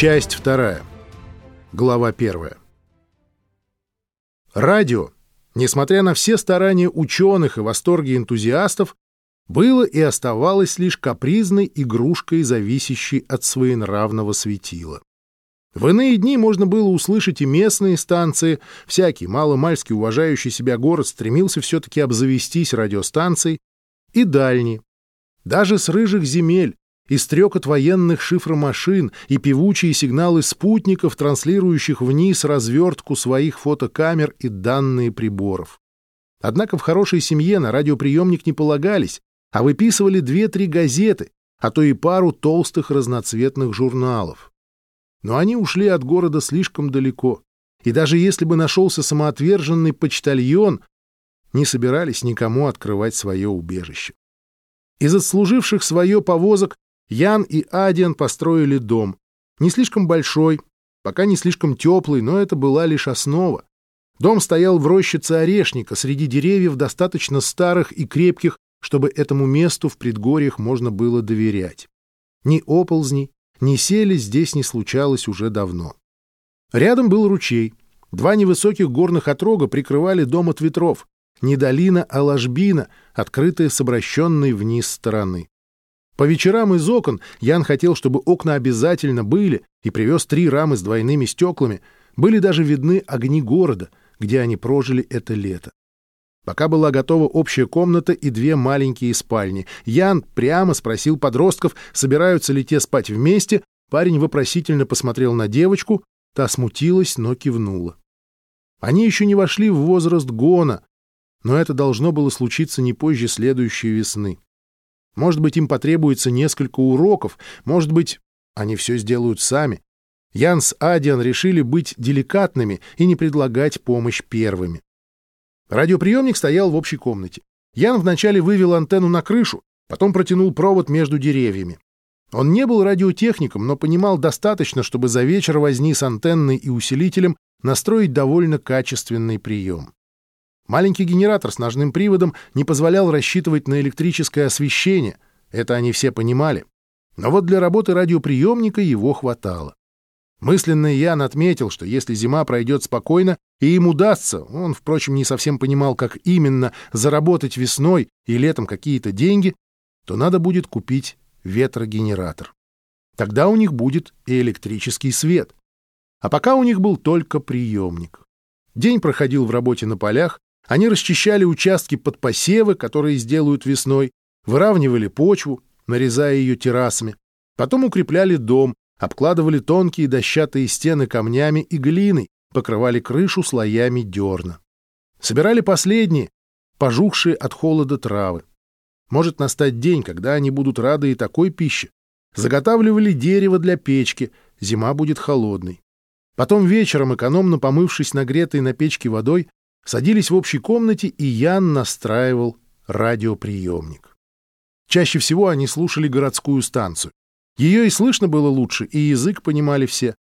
Часть вторая. Глава первая. Радио, несмотря на все старания ученых и восторги энтузиастов, было и оставалось лишь капризной игрушкой, зависящей от своенравного светила. В иные дни можно было услышать и местные станции, всякий маломальски уважающий себя город стремился все-таки обзавестись радиостанцией, и дальние. Даже с рыжих земель, и стрекот военных шифромашин, и певучие сигналы спутников, транслирующих вниз развертку своих фотокамер и данные приборов. Однако в хорошей семье на радиоприемник не полагались, а выписывали две-три газеты, а то и пару толстых разноцветных журналов. Но они ушли от города слишком далеко, и даже если бы нашелся самоотверженный почтальон, не собирались никому открывать свое убежище. Из отслуживших свое повозок Ян и Адиан построили дом. Не слишком большой, пока не слишком теплый, но это была лишь основа. Дом стоял в рощице орешника среди деревьев достаточно старых и крепких, чтобы этому месту в предгорьях можно было доверять. Ни оползней, ни сели здесь не случалось уже давно. Рядом был ручей. Два невысоких горных отрога прикрывали дом от ветров. Не долина, а ложбина, открытая с обращенной вниз стороны. По вечерам из окон Ян хотел, чтобы окна обязательно были, и привез три рамы с двойными стеклами. Были даже видны огни города, где они прожили это лето. Пока была готова общая комната и две маленькие спальни, Ян прямо спросил подростков, собираются ли те спать вместе. Парень вопросительно посмотрел на девочку, та смутилась, но кивнула. Они еще не вошли в возраст гона, но это должно было случиться не позже следующей весны. Может быть, им потребуется несколько уроков, может быть, они все сделают сами. Ян с Адиан решили быть деликатными и не предлагать помощь первыми. Радиоприемник стоял в общей комнате. Ян вначале вывел антенну на крышу, потом протянул провод между деревьями. Он не был радиотехником, но понимал достаточно, чтобы за вечер возни с антенной и усилителем настроить довольно качественный прием. Маленький генератор с ножным приводом не позволял рассчитывать на электрическое освещение, это они все понимали. Но вот для работы радиоприемника его хватало. Мысленно Ян отметил, что если зима пройдет спокойно, и им удастся, он, впрочем, не совсем понимал, как именно, заработать весной и летом какие-то деньги, то надо будет купить ветрогенератор. Тогда у них будет и электрический свет. А пока у них был только приемник. День проходил в работе на полях, они расчищали участки под посевы, которые сделают весной, выравнивали почву, нарезая ее террасами, потом укрепляли дом, обкладывали тонкие дощатые стены камнями и глиной, покрывали крышу слоями дерна. Собирали последние, пожухшие от холода травы. Может настать день, когда они будут рады и такой пище. Заготавливали дерево для печки, зима будет холодной. Потом вечером, экономно помывшись нагретой на печке водой, Садились в общей комнате, и Ян настраивал радиоприемник. Чаще всего они слушали городскую станцию. Ее и слышно было лучше, и язык понимали все.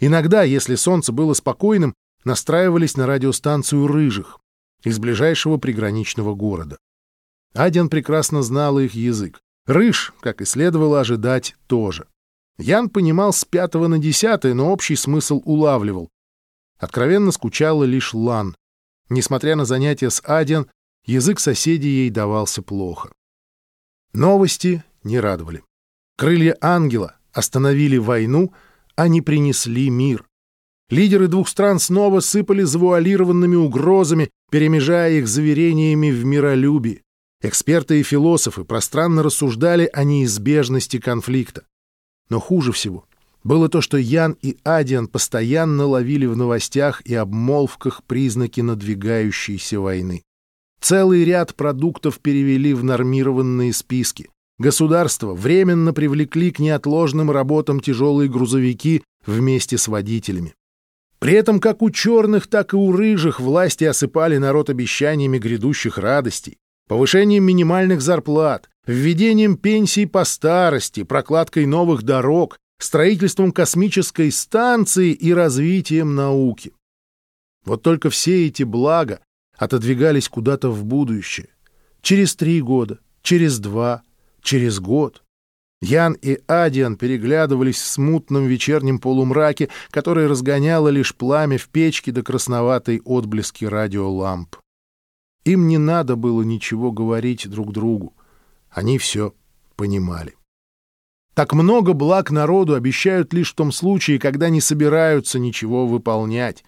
Иногда, если солнце было спокойным, настраивались на радиостанцию «Рыжих» из ближайшего приграничного города. Адиан прекрасно знал их язык. Рыж, как и следовало ожидать, тоже. Ян понимал с пятого на десятое, но общий смысл улавливал. Откровенно скучала лишь Лан. Несмотря на занятия с Адиан, язык соседей ей давался плохо. Новости не радовали. Крылья ангела остановили войну, а не принесли мир. Лидеры двух стран снова сыпали завуалированными угрозами, перемежая их заверениями в миролюбии. Эксперты и философы пространно рассуждали о неизбежности конфликта. Но хуже всего было то, что Ян и Адиан постоянно ловили в новостях и обмолвках признаки надвигающейся войны. Целый ряд продуктов перевели в нормированные списки. Государство временно привлекли к неотложным работам тяжелые грузовики вместе с водителями. При этом как у черных, так и у рыжих власти осыпали народ обещаниями грядущих радостей, повышением минимальных зарплат, введением пенсий по старости, прокладкой новых дорог, строительством космической станции и развитием науки. Вот только все эти блага отодвигались куда-то в будущее. Через три года, через два, через год. Ян и Адиан переглядывались в смутном вечернем полумраке, который разгоняло лишь пламя в печке до красноватой отблески радиоламп. Им не надо было ничего говорить друг другу. Они все понимали. Так много благ народу обещают лишь в том случае, когда не собираются ничего выполнять.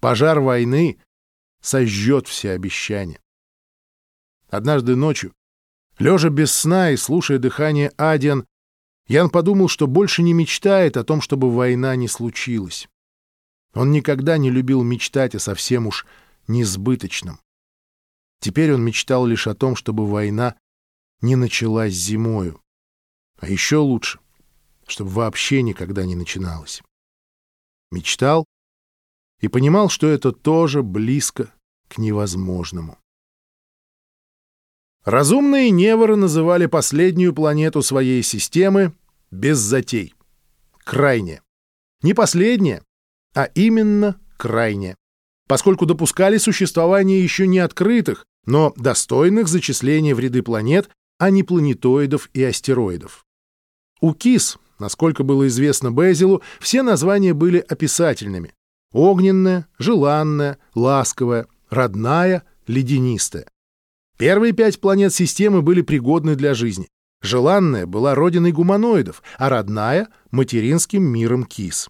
Пожар войны сожжет все обещания. Однажды ночью, лежа без сна и слушая дыхание Адиан, Ян подумал, что больше не мечтает о том, чтобы война не случилась. Он никогда не любил мечтать о совсем уж несбыточном. Теперь он мечтал лишь о том, чтобы война не началась зимою. А еще лучше, чтобы вообще никогда не начиналась. Мечтал и понимал, что это тоже близко к невозможному. Разумные неворы называли последнюю планету своей системы без затей. Крайне. Не последняя, а именно крайне. Поскольку допускали существование еще не открытых, но достойных зачисления в ряды планет, а не планетоидов и астероидов. У КИС, насколько было известно Безилу, все названия были описательными. Огненная, желанная, ласковая, родная, ледянистая. Первые пять планет системы были пригодны для жизни. Желанная была родиной гуманоидов, а родная — материнским миром кис.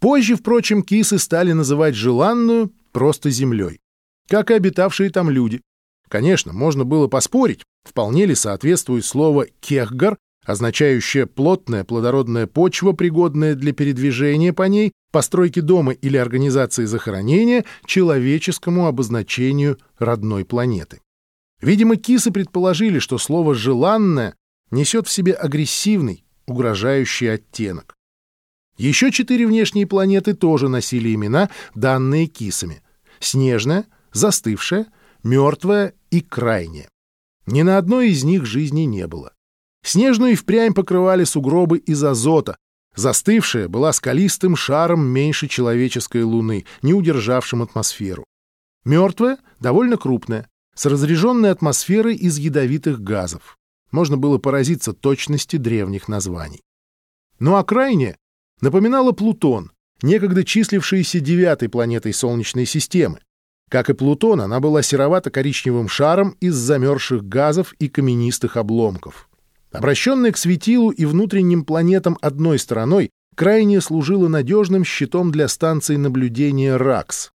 Позже, впрочем, кисы стали называть желанную просто землей, как и обитавшие там люди. Конечно, можно было поспорить, вполне ли соответствует слово «кехгар», означающее плотная плодородная почва, пригодная для передвижения по ней, постройки дома или организации захоронения, человеческому обозначению родной планеты. Видимо, кисы предположили, что слово «желанное» несет в себе агрессивный, угрожающий оттенок. Еще четыре внешние планеты тоже носили имена, данные кисами. Снежная, застывшая, мертвая и крайняя. Ни на одной из них жизни не было. Снежную и впрямь покрывали сугробы из азота. Застывшая была скалистым шаром меньше человеческой луны, не удержавшим атмосферу. Мертвая — довольно крупная, с разреженной атмосферой из ядовитых газов. Можно было поразиться точности древних названий. Ну а крайне напоминала Плутон, некогда числившийся девятой планетой Солнечной системы. Как и Плутон, она была серовато-коричневым шаром из замерзших газов и каменистых обломков. Обращенная к светилу и внутренним планетам одной стороной, крайне служила надежным щитом для станции наблюдения РАКС.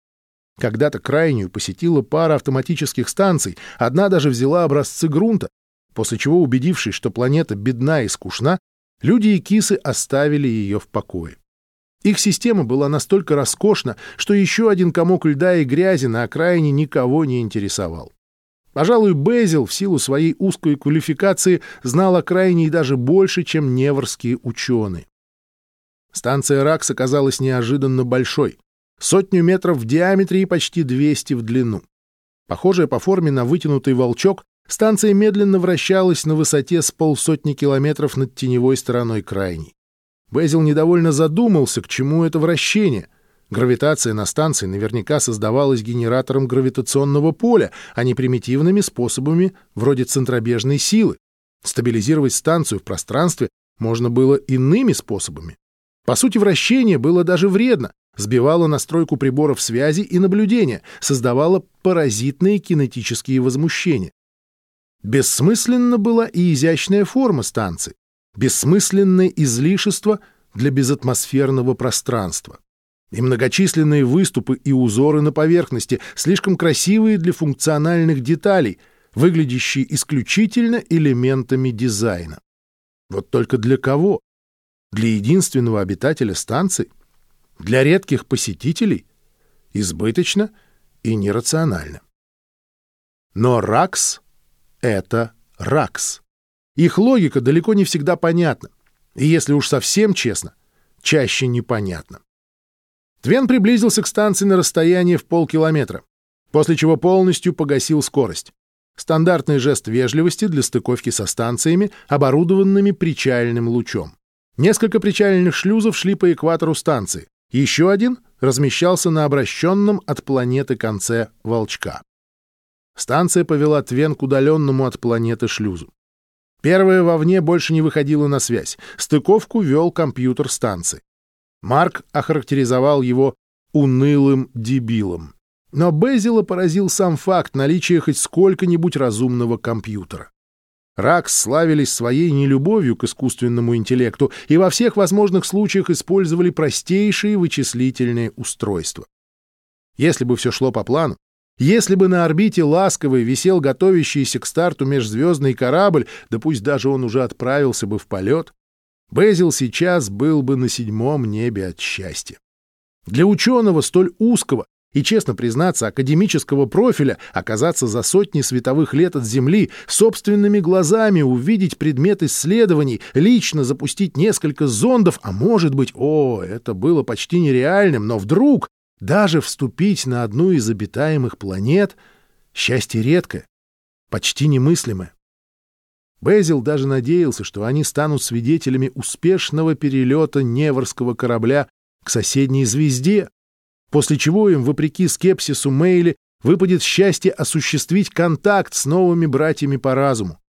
Когда-то крайнюю посетила пара автоматических станций, одна даже взяла образцы грунта, после чего, убедившись, что планета бедна и скучна, люди и кисы оставили ее в покое. Их система была настолько роскошна, что еще один комок льда и грязи на окраине никого не интересовал. Пожалуй, Безил в силу своей узкой квалификации знал о крайней даже больше, чем неворские ученые. Станция РАКС оказалась неожиданно большой сотню метров в диаметре и почти 200 в длину. Похожая по форме на вытянутый волчок, станция медленно вращалась на высоте с полсотни километров над теневой стороной крайней. Безил недовольно задумался, к чему это вращение. Гравитация на станции наверняка создавалась генератором гравитационного поля, а не примитивными способами вроде центробежной силы. Стабилизировать станцию в пространстве можно было иными способами. По сути, вращение было даже вредно, сбивала настройку приборов связи и наблюдения, создавала паразитные кинетические возмущения. Бессмысленна была и изящная форма станции, бессмысленное излишество для безатмосферного пространства. И многочисленные выступы и узоры на поверхности, слишком красивые для функциональных деталей, выглядящие исключительно элементами дизайна. Вот только для кого? Для единственного обитателя станции? для редких посетителей избыточно и нерационально. Но РАКС — это РАКС. Их логика далеко не всегда понятна, и если уж совсем честно, чаще непонятна. Твен приблизился к станции на расстояние в полкилометра, после чего полностью погасил скорость. Стандартный жест вежливости для стыковки со станциями, оборудованными причальным лучом. Несколько причальных шлюзов шли по экватору станции, еще один размещался на обращенном от планеты конце волчка. Станция повела Твен к удаленному от планеты шлюзу. Первая вовне больше не выходила на связь. Стыковку вел компьютер станции. Марк охарактеризовал его унылым дебилом. Но Безила поразил сам факт наличия хоть сколько-нибудь разумного компьютера. Ракс славились своей нелюбовью к искусственному интеллекту и во всех возможных случаях использовали простейшие вычислительные устройства. Если бы все шло по плану, если бы на орбите ласковой висел готовящийся к старту межзвездный корабль, да пусть даже он уже отправился бы в полет, Безил сейчас был бы на седьмом небе от счастья. Для ученого столь узкого и, честно признаться, академического профиля оказаться за сотни световых лет от Земли, собственными глазами увидеть предмет исследований, лично запустить несколько зондов, а может быть, о, это было почти нереальным, но вдруг даже вступить на одну из обитаемых планет — счастье редкое, почти немыслимое. Безил даже надеялся, что они станут свидетелями успешного перелета Неворского корабля к соседней звезде, после чего им, вопреки скепсису Мейли, выпадет счастье осуществить контакт с новыми братьями по разуму.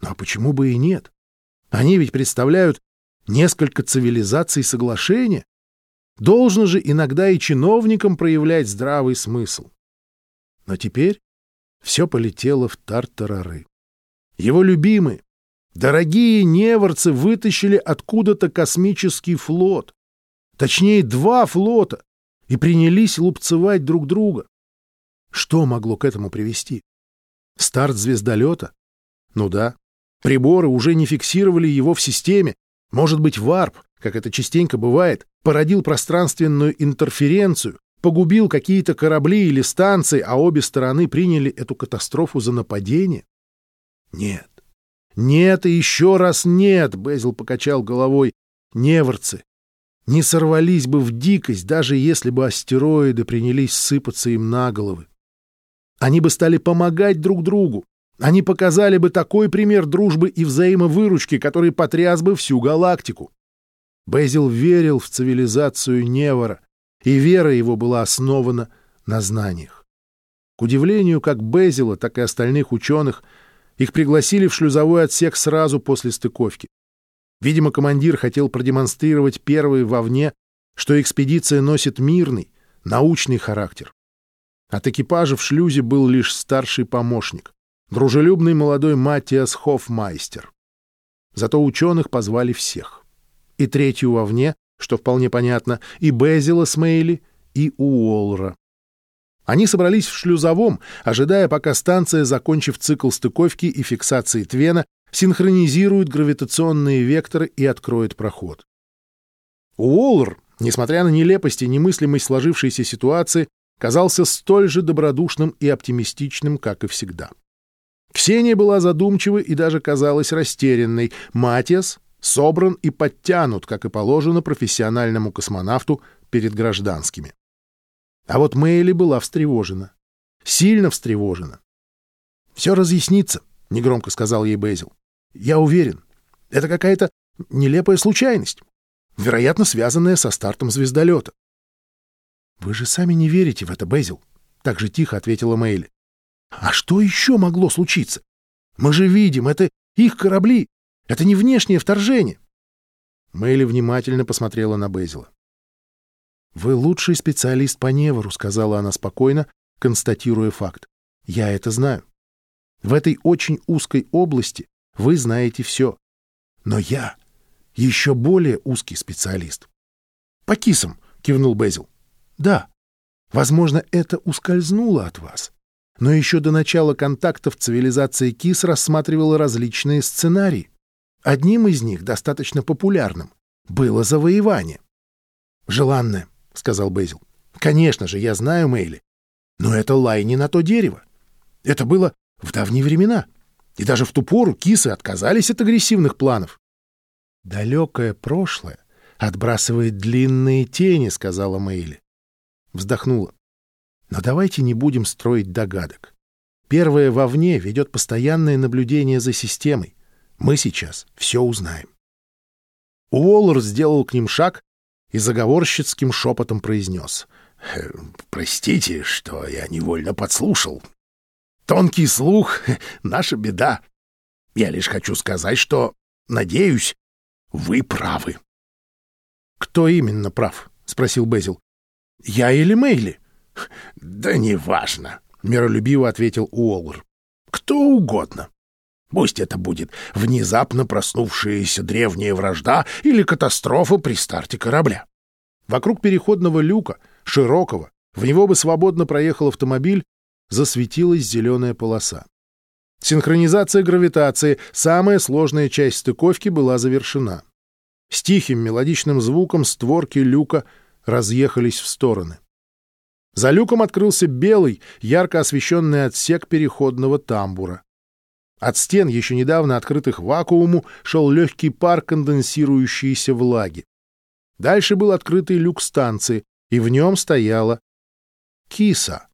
Ну а почему бы и нет? Они ведь представляют несколько цивилизаций соглашения. Должно же иногда и чиновникам проявлять здравый смысл. Но теперь все полетело в тартарары. Его любимые, дорогие неворцы вытащили откуда-то космический флот. Точнее, два флота, и принялись лупцевать друг друга. Что могло к этому привести? Старт звездолета? Ну да. Приборы уже не фиксировали его в системе. Может быть, варп, как это частенько бывает, породил пространственную интерференцию, погубил какие-то корабли или станции, а обе стороны приняли эту катастрофу за нападение? Нет. Нет и еще раз нет, Безил покачал головой. Неворцы. Не сорвались бы в дикость, даже если бы астероиды принялись сыпаться им на головы. Они бы стали помогать друг другу. Они показали бы такой пример дружбы и взаимовыручки, который потряс бы всю галактику. Безил верил в цивилизацию Невора, и вера его была основана на знаниях. К удивлению как Безила, так и остальных ученых — их пригласили в шлюзовой отсек сразу после стыковки. Видимо, командир хотел продемонстрировать первый вовне, что экспедиция носит мирный, научный характер. От экипажа в шлюзе был лишь старший помощник, дружелюбный молодой Матиас Хофмайстер. Зато ученых позвали всех. И третью вовне, что вполне понятно, и Безила с Мейли, и Уолра. Они собрались в шлюзовом, ожидая, пока станция, закончив цикл стыковки и фиксации Твена, синхронизирует гравитационные векторы и откроет проход. Уоллер, несмотря на нелепость и немыслимость сложившейся ситуации, казался столь же добродушным и оптимистичным, как и всегда. Ксения была задумчива и даже казалась растерянной. Матиас собран и подтянут, как и положено профессиональному космонавту перед гражданскими. А вот Мэйли была встревожена. Сильно встревожена. «Все разъяснится», — негромко сказал ей Безил. «Я уверен. Это какая-то нелепая случайность, вероятно, связанная со стартом звездолета». «Вы же сами не верите в это, Безил», — так же тихо ответила Мэйли. «А что еще могло случиться? Мы же видим, это их корабли. Это не внешнее вторжение». Мэйли внимательно посмотрела на Безила. «Вы лучший специалист по Невору», — сказала она спокойно, констатируя факт. «Я это знаю. В этой очень узкой области вы знаете все. Но я еще более узкий специалист». «По кисам», — кивнул Безил. «Да. Возможно, это ускользнуло от вас. Но еще до начала контактов цивилизация КИС рассматривала различные сценарии. Одним из них, достаточно популярным, было завоевание. Желанное, — сказал Безил. «Конечно же, я знаю Мэйли. Но это лай не на то дерево. Это было в давние времена. И даже в ту пору кисы отказались от агрессивных планов». «Далекое прошлое отбрасывает длинные тени», — сказала Мэйли. Вздохнула. «Но давайте не будем строить догадок. Первое вовне ведет постоянное наблюдение за системой. Мы сейчас все узнаем». Уоллер сделал к ним шаг, и заговорщицким шепотом произнес. «Э, «Простите, что я невольно подслушал. Тонкий слух — наша беда». Я лишь хочу сказать, что, надеюсь, вы правы. «Кто именно прав?» — спросил Безил. «Я или Мейли?» «Да неважно», — миролюбиво ответил Уоллер. «Кто угодно. Пусть это будет внезапно проснувшаяся древняя вражда или катастрофа при старте корабля. Вокруг переходного люка, широкого, в него бы свободно проехал автомобиль, засветилась зеленая полоса. Синхронизация гравитации, самая сложная часть стыковки, была завершена. С тихим мелодичным звуком створки люка разъехались в стороны. За люком открылся белый, ярко освещенный отсек переходного тамбура. От стен, еще недавно открытых вакууму, шел легкий пар конденсирующейся влаги. Дальше был открытый люк станции, и в нем стояла киса —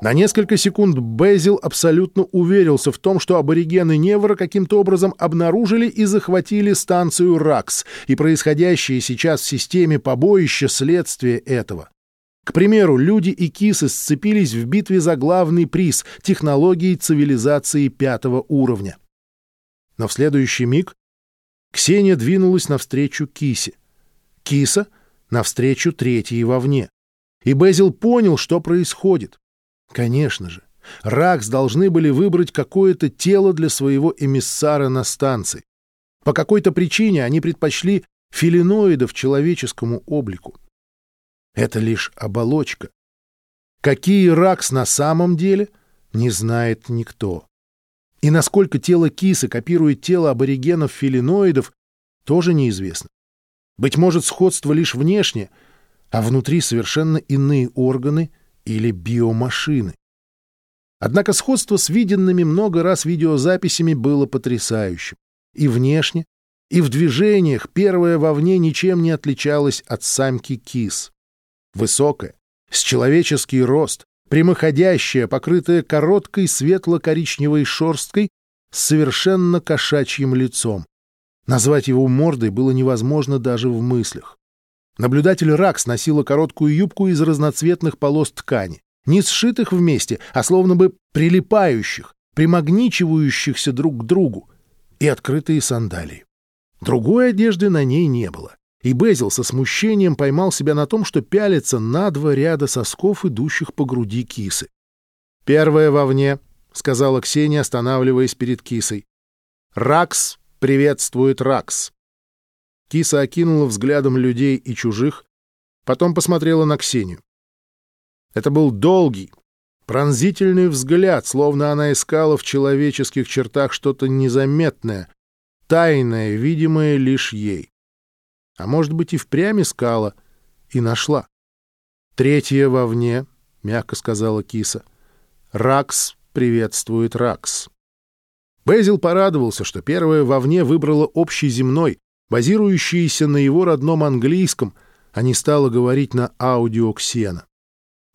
На несколько секунд Безил абсолютно уверился в том, что аборигены Невра каким-то образом обнаружили и захватили станцию РАКС, и происходящее сейчас в системе побоища следствие этого. К примеру, люди и кисы сцепились в битве за главный приз — технологии цивилизации пятого уровня. Но в следующий миг Ксения двинулась навстречу кисе. Киса — навстречу третьей вовне. И Безил понял, что происходит. Конечно же, Ракс должны были выбрать какое-то тело для своего эмиссара на станции. По какой-то причине они предпочли филиноидов человеческому облику. Это лишь оболочка. Какие Ракс на самом деле, не знает никто. И насколько тело кисы копирует тело аборигенов-филиноидов, тоже неизвестно. Быть может, сходство лишь внешне, а внутри совершенно иные органы или биомашины. Однако сходство с виденными много раз видеозаписями было потрясающим. И внешне, и в движениях первая вовне ничем не отличалась от самки кис. Высокая, с человеческий рост, прямоходящая, покрытая короткой светло-коричневой шерсткой с совершенно кошачьим лицом. Назвать его мордой было невозможно даже в мыслях. Наблюдатель Ракс носила короткую юбку из разноцветных полос ткани, не сшитых вместе, а словно бы прилипающих, примагничивающихся друг к другу, и открытые сандалии. Другой одежды на ней не было, и Безил со смущением поймал себя на том, что пялится на два ряда сосков, идущих по груди кисы. «Первая вовне», — сказала Ксения, останавливаясь перед кисой. «Ракс приветствует Ракс». Киса окинула взглядом людей и чужих, потом посмотрела на Ксению. Это был долгий, пронзительный взгляд, словно она искала в человеческих чертах что-то незаметное, тайное, видимое лишь ей. А может быть, и впрямь искала, и нашла. «Третье вовне», — мягко сказала киса. «Ракс приветствует Ракс». Безил порадовался, что первое вовне выбрала общий земной, базирующаяся на его родном английском, а не стала говорить на аудио Ксена.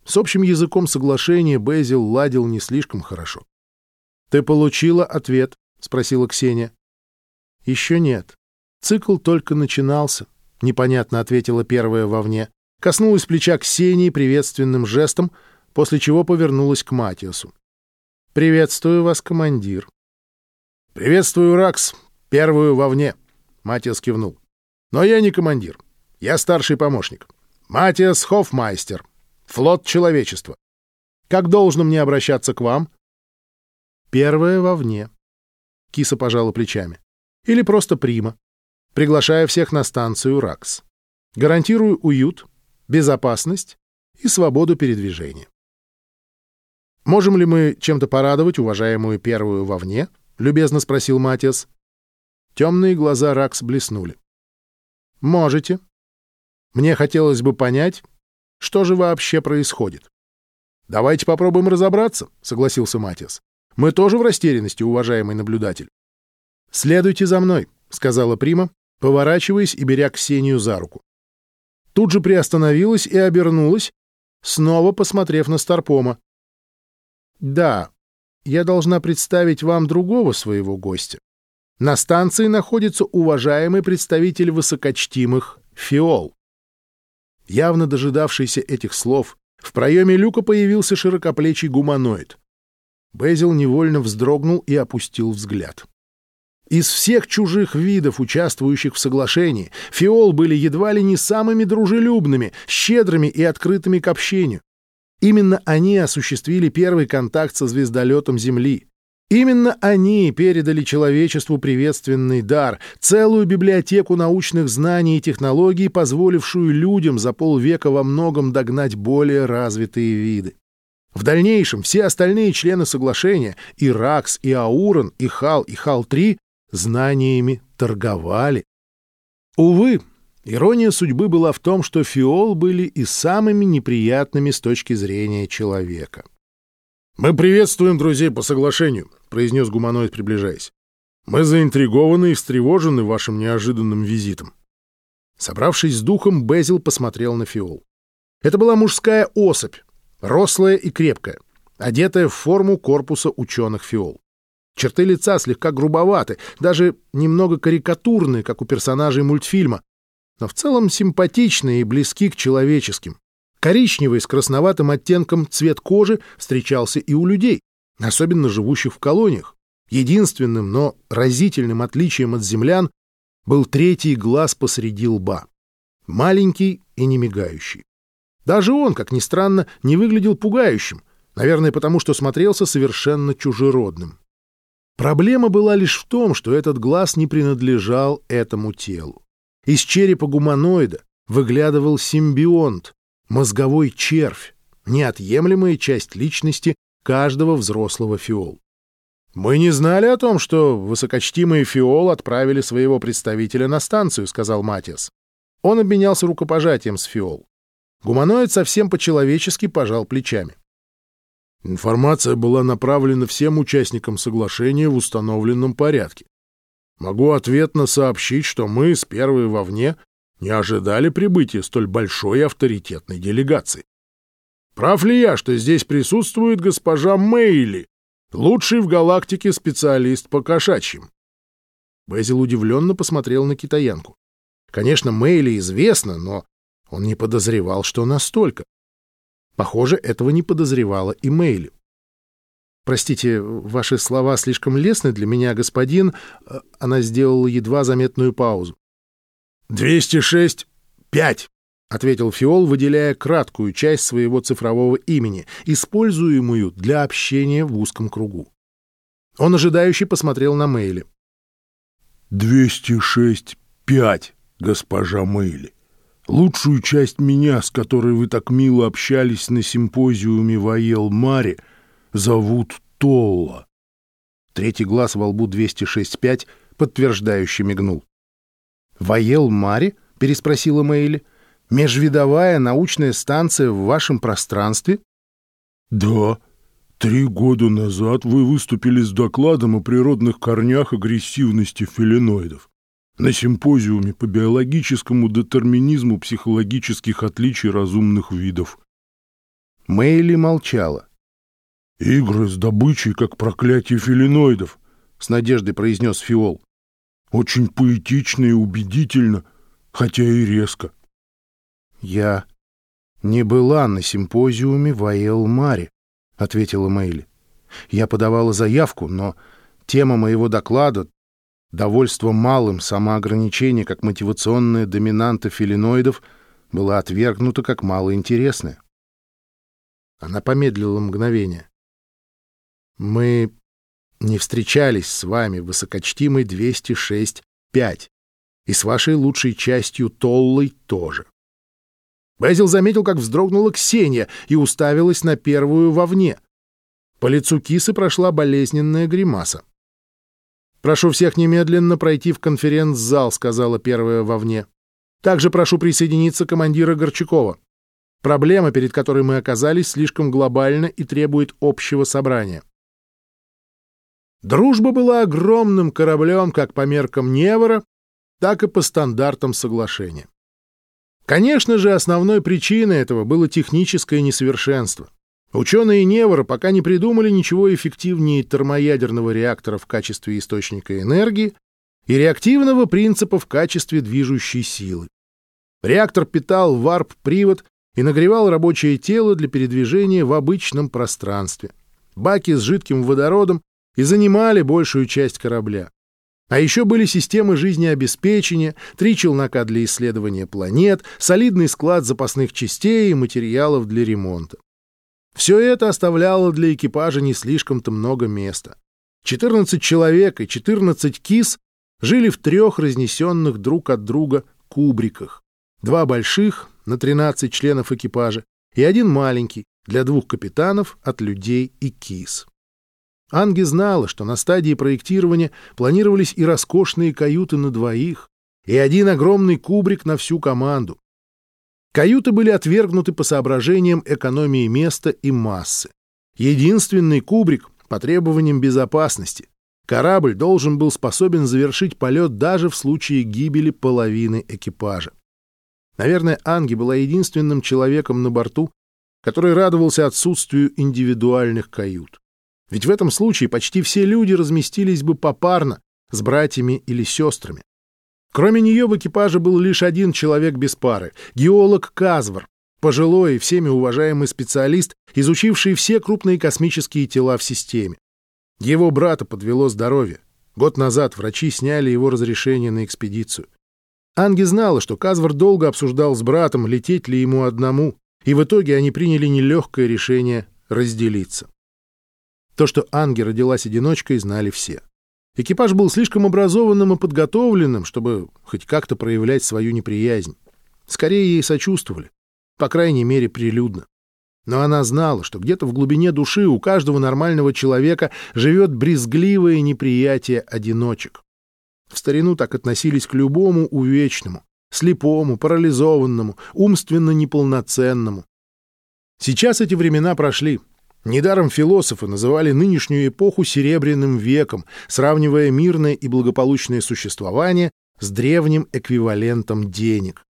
С общим языком соглашения Безил ладил не слишком хорошо. «Ты получила ответ?» — спросила Ксения. «Еще нет. Цикл только начинался», — непонятно ответила первая вовне. Коснулась плеча Ксении приветственным жестом, после чего повернулась к Матиасу. «Приветствую вас, командир». «Приветствую, Ракс, первую вовне», Матиас кивнул. «Но я не командир. Я старший помощник. Матиас Хофмайстер. Флот человечества. Как должно мне обращаться к вам?» «Первое вовне». Киса пожала плечами. «Или просто прима. Приглашая всех на станцию РАКС. Гарантирую уют, безопасность и свободу передвижения». «Можем ли мы чем-то порадовать уважаемую первую вовне?» — любезно спросил Матиас. Темные глаза Ракс блеснули. «Можете. Мне хотелось бы понять, что же вообще происходит». «Давайте попробуем разобраться», — согласился Матиас. «Мы тоже в растерянности, уважаемый наблюдатель». «Следуйте за мной», — сказала Прима, поворачиваясь и беря Ксению за руку. Тут же приостановилась и обернулась, снова посмотрев на Старпома. «Да, я должна представить вам другого своего гостя. На станции находится уважаемый представитель высокочтимых Фиол. Явно дожидавшийся этих слов, в проеме люка появился широкоплечий гуманоид. Безил невольно вздрогнул и опустил взгляд. Из всех чужих видов, участвующих в соглашении, фиол были едва ли не самыми дружелюбными, щедрыми и открытыми к общению. Именно они осуществили первый контакт со звездолетом Земли. Именно они передали человечеству приветственный дар, целую библиотеку научных знаний и технологий, позволившую людям за полвека во многом догнать более развитые виды. В дальнейшем все остальные члены соглашения, и Ракс, и Аурон, и Хал, и Хал-3, знаниями торговали. Увы, ирония судьбы была в том, что фиол были и самыми неприятными с точки зрения человека. «Мы приветствуем друзей по соглашению», — произнес гуманоид, приближаясь. «Мы заинтригованы и встревожены вашим неожиданным визитом». Собравшись с духом, Безил посмотрел на фиол. Это была мужская особь, рослая и крепкая, одетая в форму корпуса ученых фиол. Черты лица слегка грубоваты, даже немного карикатурные, как у персонажей мультфильма, но в целом симпатичные и близки к человеческим. Коричневый с красноватым оттенком цвет кожи встречался и у людей, особенно живущих в колониях. Единственным, но разительным отличием от землян был третий глаз посреди лба. Маленький и не мигающий. Даже он, как ни странно, не выглядел пугающим, наверное, потому что смотрелся совершенно чужеродным. Проблема была лишь в том, что этот глаз не принадлежал этому телу. Из черепа гуманоида выглядывал симбионт, мозговой червь, неотъемлемая часть личности каждого взрослого фиол. «Мы не знали о том, что высокочтимые фиол отправили своего представителя на станцию», — сказал Матиас. Он обменялся рукопожатием с фиол. Гуманоид совсем по-человечески пожал плечами. Информация была направлена всем участникам соглашения в установленном порядке. Могу ответно сообщить, что мы с первой вовне не ожидали прибытия столь большой авторитетной делегации. Прав ли я, что здесь присутствует госпожа Мейли, лучший в галактике специалист по кошачьим? Безил удивленно посмотрел на китаянку. Конечно, Мейли известно, но он не подозревал, что настолько. Похоже, этого не подозревала и Мейли. «Простите, ваши слова слишком лестны для меня, господин...» Она сделала едва заметную паузу. «Двести шесть пять», — ответил Фиол, выделяя краткую часть своего цифрового имени, используемую для общения в узком кругу. Он ожидающе посмотрел на Мэйли. «Двести шесть пять, госпожа Мэйли. Лучшую часть меня, с которой вы так мило общались на симпозиуме в Аел-Маре, зовут Толла». Третий глаз во лбу 206.5 подтверждающе мигнул. «Ваел Мари?» — переспросила Мэйли. «Межвидовая научная станция в вашем пространстве?» «Да. Три года назад вы выступили с докладом о природных корнях агрессивности филиноидов на симпозиуме по биологическому детерминизму психологических отличий разумных видов». Мэйли молчала. «Игры с добычей, как проклятие филиноидов», — с надеждой произнес Фиол. Очень поэтично и убедительно, хотя и резко. «Я не была на симпозиуме в Аэл-Маре», — ответила Мэйли. «Я подавала заявку, но тема моего доклада — довольство малым самоограничение как мотивационная доминанта филиноидов — была отвергнута как малоинтересная». Она помедлила мгновение. «Мы не встречались с вами, высокочтимый 206-5, и с вашей лучшей частью Толлой тоже. Безил заметил, как вздрогнула Ксения и уставилась на первую вовне. По лицу кисы прошла болезненная гримаса. «Прошу всех немедленно пройти в конференц-зал», — сказала первая вовне. «Также прошу присоединиться командира Горчакова. Проблема, перед которой мы оказались, слишком глобальна и требует общего собрания. Дружба была огромным кораблем как по меркам Невора, так и по стандартам соглашения. Конечно же, основной причиной этого было техническое несовершенство. Ученые Невора пока не придумали ничего эффективнее термоядерного реактора в качестве источника энергии и реактивного принципа в качестве движущей силы. Реактор питал варп-привод и нагревал рабочее тело для передвижения в обычном пространстве. Баки с жидким водородом и занимали большую часть корабля. А еще были системы жизнеобеспечения, три челнока для исследования планет, солидный склад запасных частей и материалов для ремонта. Все это оставляло для экипажа не слишком-то много места. 14 человек и 14 кис жили в трех разнесенных друг от друга кубриках. Два больших на 13 членов экипажа и один маленький для двух капитанов от людей и кис. Анги знала, что на стадии проектирования планировались и роскошные каюты на двоих, и один огромный кубрик на всю команду. Каюты были отвергнуты по соображениям экономии места и массы. Единственный кубрик по требованиям безопасности. Корабль должен был способен завершить полет даже в случае гибели половины экипажа. Наверное, Анги была единственным человеком на борту, который радовался отсутствию индивидуальных кают. Ведь в этом случае почти все люди разместились бы попарно, с братьями или сестрами. Кроме нее в экипаже был лишь один человек без пары — геолог Казвар, пожилой и всеми уважаемый специалист, изучивший все крупные космические тела в системе. Его брата подвело здоровье. Год назад врачи сняли его разрешение на экспедицию. Анги знала, что Казвар долго обсуждал с братом, лететь ли ему одному, и в итоге они приняли нелегкое решение разделиться. То, что Анги родилась одиночкой, знали все. Экипаж был слишком образованным и подготовленным, чтобы хоть как-то проявлять свою неприязнь. Скорее ей сочувствовали, по крайней мере, прилюдно. Но она знала, что где-то в глубине души у каждого нормального человека живет брезгливое неприятие одиночек. В старину так относились к любому увечному, слепому, парализованному, умственно неполноценному. Сейчас эти времена прошли — Недаром философы называли нынешнюю эпоху Серебряным веком, сравнивая мирное и благополучное существование с древним эквивалентом денег.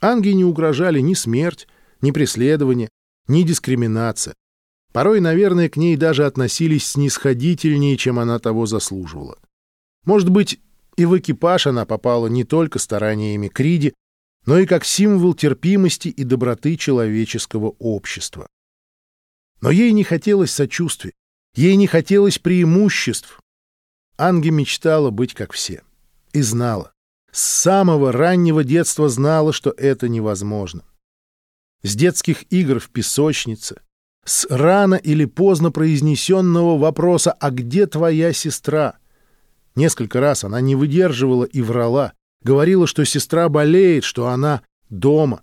Анги не угрожали ни смерть, ни преследование, ни дискриминация. Порой, наверное, к ней даже относились снисходительнее, чем она того заслуживала. Может быть, и в экипаж она попала не только стараниями Криди, но и как символ терпимости и доброты человеческого общества. Но ей не хотелось сочувствия, ей не хотелось преимуществ. Анги мечтала быть как все. И знала. С самого раннего детства знала, что это невозможно. С детских игр в песочнице, с рано или поздно произнесенного вопроса «А где твоя сестра?». Несколько раз она не выдерживала и врала, говорила, что сестра болеет, что она дома,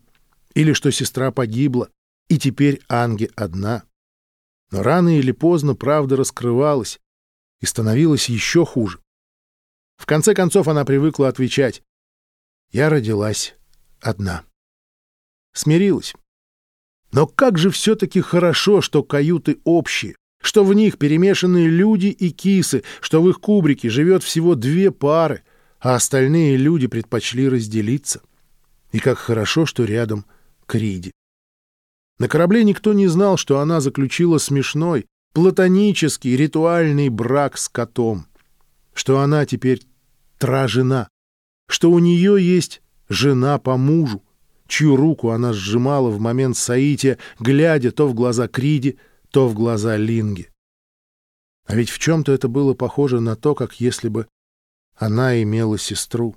или что сестра погибла, и теперь Анги одна. Но рано или поздно правда раскрывалась и становилась еще хуже. В конце концов она привыкла отвечать «Я родилась одна». Смирилась. Но как же все-таки хорошо, что каюты общие, что в них перемешанные люди и кисы, что в их кубрике живет всего две пары, а остальные люди предпочли разделиться. И как хорошо, что рядом Криди. На корабле никто не знал, что она заключила смешной, платонический, ритуальный брак с котом, что она теперь тра-жена, что у нее есть жена по мужу, чью руку она сжимала в момент соития, глядя то в глаза Криди, то в глаза Линги. А ведь в чем-то это было похоже на то, как если бы она имела сестру.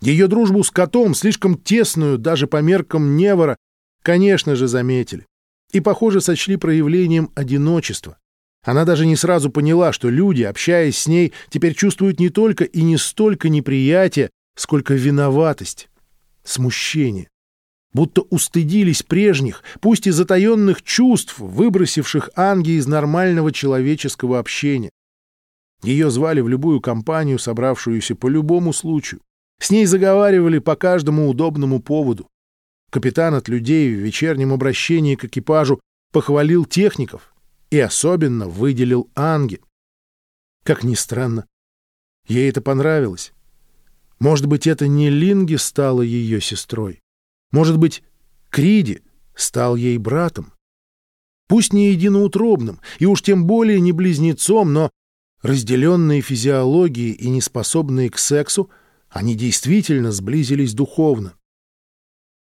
Ее дружбу с котом, слишком тесную даже по меркам Невора, Конечно же, заметили. И, похоже, сочли проявлением одиночества. Она даже не сразу поняла, что люди, общаясь с ней, теперь чувствуют не только и не столько неприятие, сколько виноватость, смущение. Будто устыдились прежних, пусть и затаенных чувств, выбросивших Анги из нормального человеческого общения. Ее звали в любую компанию, собравшуюся по любому случаю. С ней заговаривали по каждому удобному поводу. Капитан от людей в вечернем обращении к экипажу похвалил техников и особенно выделил Анги. Как ни странно, ей это понравилось. Может быть, это не Линги стала ее сестрой. Может быть, Криди стал ей братом. Пусть не единоутробным, и уж тем более не близнецом, но разделенные физиологией и неспособные к сексу, они действительно сблизились духовно.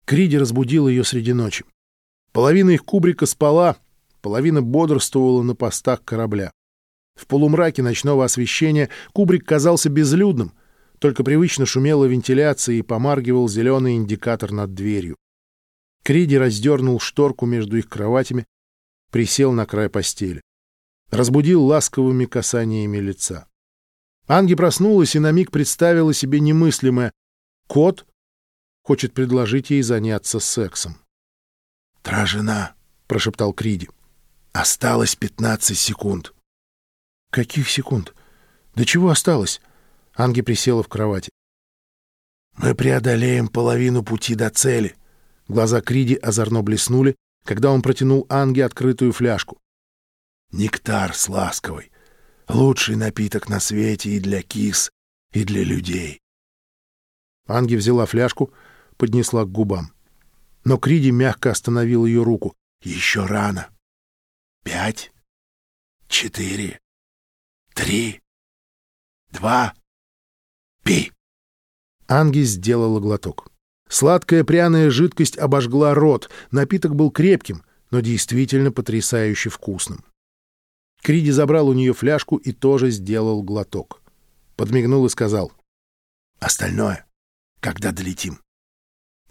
Криди разбудил ее среди ночи. Половина их кубрика спала, половина бодрствовала на постах корабля. В полумраке ночного освещения кубрик казался безлюдным, только привычно шумела вентиляция и помаргивал зеленый индикатор над дверью. Криди раздернул шторку между их кроватями, присел на край постели. Разбудил ласковыми касаниями лица. Анги проснулась и на миг представила себе немыслимое. Кот хочет предложить ей заняться сексом. «Та жена», — прошептал Криди. «Осталось пятнадцать секунд». «Каких секунд? До чего осталось?» Анги присела в кровати. «Мы преодолеем половину пути до цели». Глаза Криди озорно блеснули, когда он протянул Анге открытую фляжку. «Нектар с ласковой. Лучший напиток на свете и для кис, и для людей». Анги взяла фляжку, поднесла к губам. Но Криди мягко остановил ее руку. «Еще рано. Пять, четыре, три, два, пи!» Анги сделала глоток. Сладкая пряная жидкость обожгла рот. Напиток был крепким, но действительно потрясающе вкусным. Криди забрал у нее фляжку и тоже сделал глоток. Подмигнул и сказал. «Остальное, когда долетим.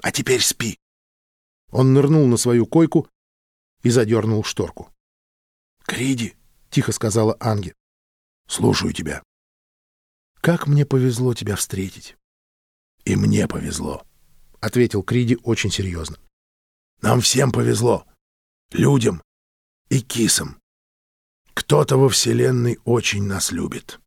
А теперь спи». Он нырнул на свою койку и задернул шторку. «Криди», — тихо сказала Анге. «Слушаю тебя». «Как мне повезло тебя встретить». «И мне повезло», — ответил Криди очень серьезно. «Нам всем повезло. Людям и кисам. Кто-то во Вселенной очень нас любит».